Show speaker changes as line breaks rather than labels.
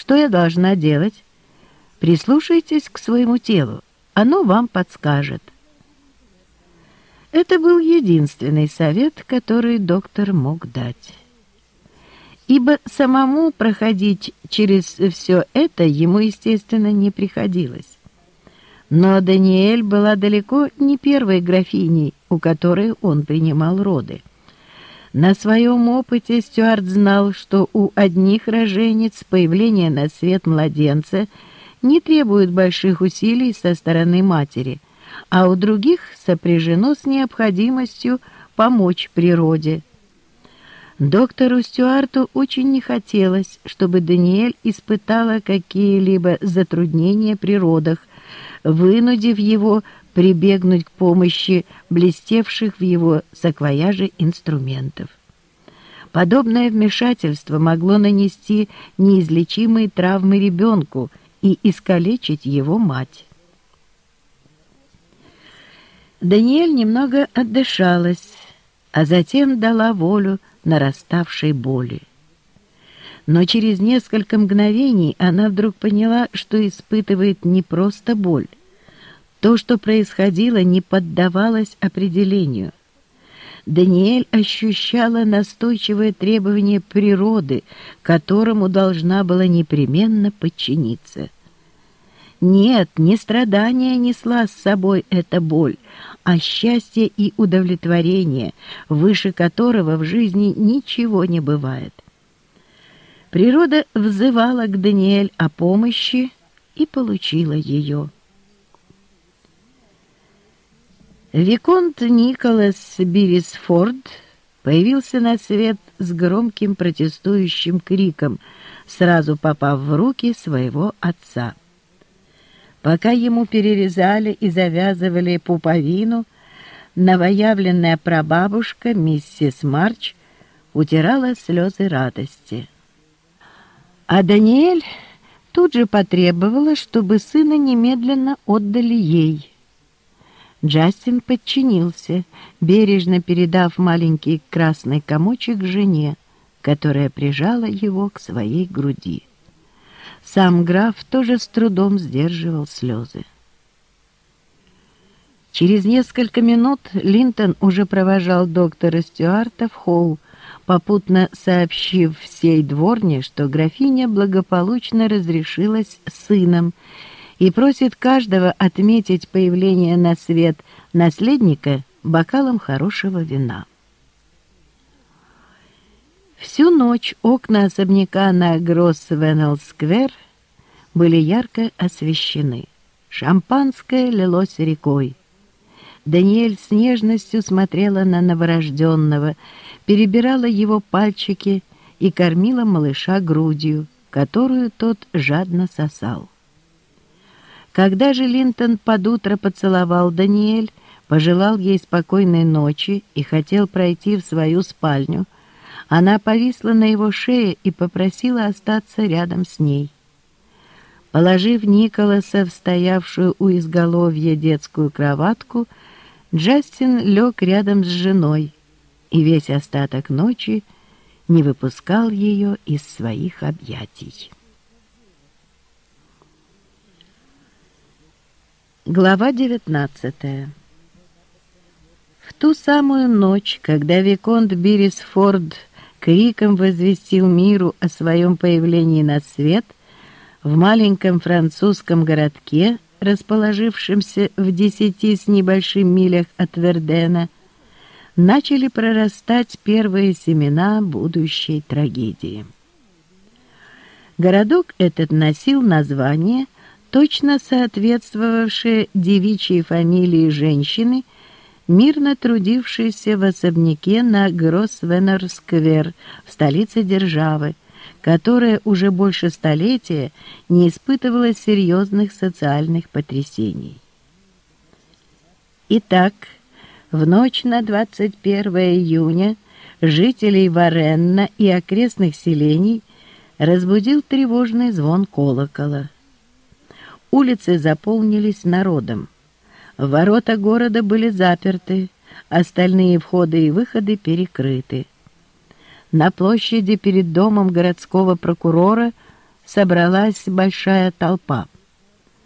Что я должна делать? Прислушайтесь к своему телу, оно вам подскажет. Это был единственный совет, который доктор мог дать. Ибо самому проходить через все это ему, естественно, не приходилось. Но Даниэль была далеко не первой графиней, у которой он принимал роды. На своем опыте Стюарт знал, что у одних рожениц появление на свет младенца не требует больших усилий со стороны матери, а у других сопряжено с необходимостью помочь природе. Доктору Стюарту очень не хотелось, чтобы Даниэль испытала какие-либо затруднения при родах, вынудив его прибегнуть к помощи блестевших в его саквояже инструментов. Подобное вмешательство могло нанести неизлечимые травмы ребенку и искалечить его мать. Даниэль немного отдышалась, а затем дала волю нараставшей боли. Но через несколько мгновений она вдруг поняла, что испытывает не просто боль, то, что происходило, не поддавалось определению. Даниэль ощущала настойчивое требование природы, которому должна была непременно подчиниться. Нет, не страдания несла с собой эта боль, а счастье и удовлетворение, выше которого в жизни ничего не бывает. Природа взывала к Даниэль о помощи и получила ее. Виконт Николас Бирисфорд появился на свет с громким протестующим криком, сразу попав в руки своего отца. Пока ему перерезали и завязывали пуповину, новоявленная прабабушка миссис Марч утирала слезы радости. А Даниэль тут же потребовала, чтобы сына немедленно отдали ей – Джастин подчинился, бережно передав маленький красный комочек жене, которая прижала его к своей груди. Сам граф тоже с трудом сдерживал слезы. Через несколько минут Линтон уже провожал доктора Стюарта в холл, попутно сообщив всей дворне, что графиня благополучно разрешилась сыном и просит каждого отметить появление на свет наследника бокалом хорошего вина. Всю ночь окна особняка на Гросс-Веннелл-сквер были ярко освещены. Шампанское лилось рекой. Даниэль с нежностью смотрела на новорожденного, перебирала его пальчики и кормила малыша грудью, которую тот жадно сосал. Когда же Линтон под утро поцеловал Даниэль, пожелал ей спокойной ночи и хотел пройти в свою спальню, она повисла на его шее и попросила остаться рядом с ней. Положив Николаса в стоявшую у изголовья детскую кроватку, Джастин лег рядом с женой и весь остаток ночи не выпускал ее из своих объятий. Глава 19 В ту самую ночь, когда Виконт Бирисфорд криком возвестил миру о своем появлении на свет, в маленьком французском городке, расположившемся в десяти с небольшим милях от Вердена, начали прорастать первые семена будущей трагедии. Городок этот носил название – точно соответствовавшая девичьей фамилии женщины, мирно трудившейся в особняке на Гроссвеннер-сквер в столице державы, которая уже больше столетия не испытывала серьезных социальных потрясений. Итак, в ночь на 21 июня жителей Варенна и окрестных селений разбудил тревожный звон колокола. Улицы заполнились народом. Ворота города были заперты, остальные входы и выходы перекрыты. На площади перед домом городского прокурора собралась большая толпа —